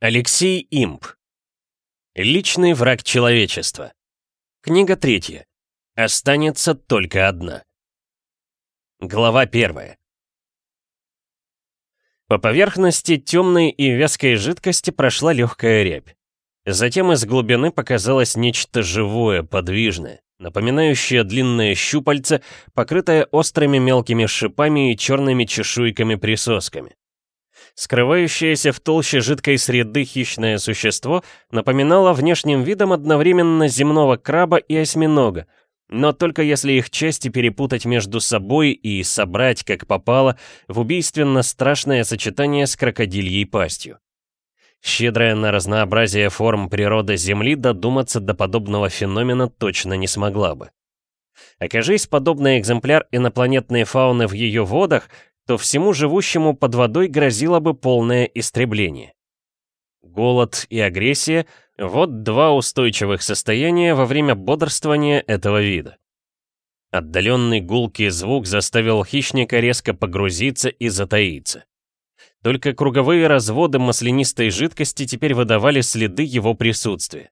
Алексей Имп. Личный враг человечества. Книга третья. Останется только одна. Глава первая. По поверхности темной и вязкой жидкости прошла легкая рябь. Затем из глубины показалось нечто живое, подвижное, напоминающее длинное щупальце, покрытое острыми мелкими шипами и черными чешуйками-присосками. Скрывающееся в толще жидкой среды хищное существо напоминало внешним видом одновременно земного краба и осьминога, но только если их части перепутать между собой и собрать, как попало, в убийственно страшное сочетание с крокодильей пастью. Щедрая на разнообразие форм природа Земли додуматься до подобного феномена точно не смогла бы. Окажись подобный экземпляр инопланетной фауны в ее водах, то всему живущему под водой грозило бы полное истребление. Голод и агрессия — вот два устойчивых состояния во время бодрствования этого вида. Отдаленный гулкий звук заставил хищника резко погрузиться и затаиться. Только круговые разводы маслянистой жидкости теперь выдавали следы его присутствия.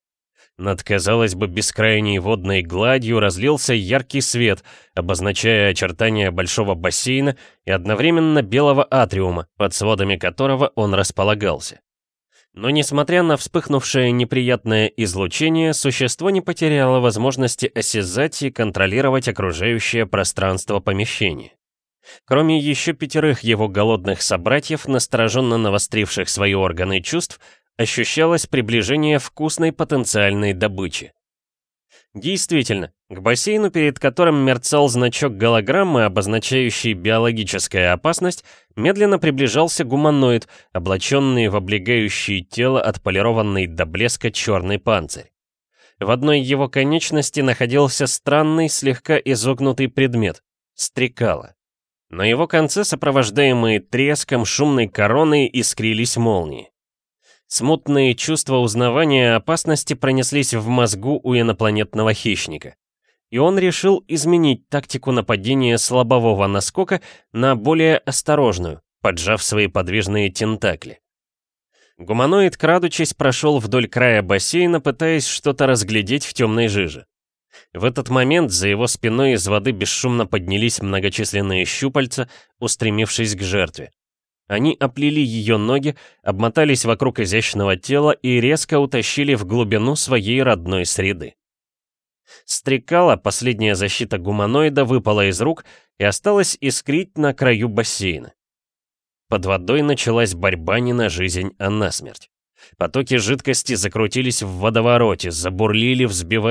Над, казалось бы, бескрайней водной гладью разлился яркий свет, обозначая очертания большого бассейна и одновременно белого атриума, под сводами которого он располагался. Но несмотря на вспыхнувшее неприятное излучение, существо не потеряло возможности осязать и контролировать окружающее пространство помещения. Кроме еще пятерых его голодных собратьев, настороженно навостривших свои органы чувств, ощущалось приближение вкусной потенциальной добычи. Действительно, к бассейну, перед которым мерцал значок голограммы, обозначающий биологическая опасность, медленно приближался гуманоид, облаченный в облегающее тело отполированный до блеска черный панцирь. В одной его конечности находился странный, слегка изогнутый предмет — стрекало. На его конце, сопровождаемые треском шумной короной, искрились молнии. Смутные чувства узнавания опасности пронеслись в мозгу у инопланетного хищника. И он решил изменить тактику нападения слабового наскока на более осторожную, поджав свои подвижные тентакли. Гуманоид, крадучись, прошел вдоль края бассейна, пытаясь что-то разглядеть в темной жиже. В этот момент за его спиной из воды бесшумно поднялись многочисленные щупальца, устремившись к жертве. Они оплели ее ноги, обмотались вокруг изящного тела и резко утащили в глубину своей родной среды. Стрекала, последняя защита гуманоида, выпала из рук и осталась искрить на краю бассейна. Под водой началась борьба не на жизнь, а на смерть. Потоки жидкости закрутились в водовороте, забурлили, взбивая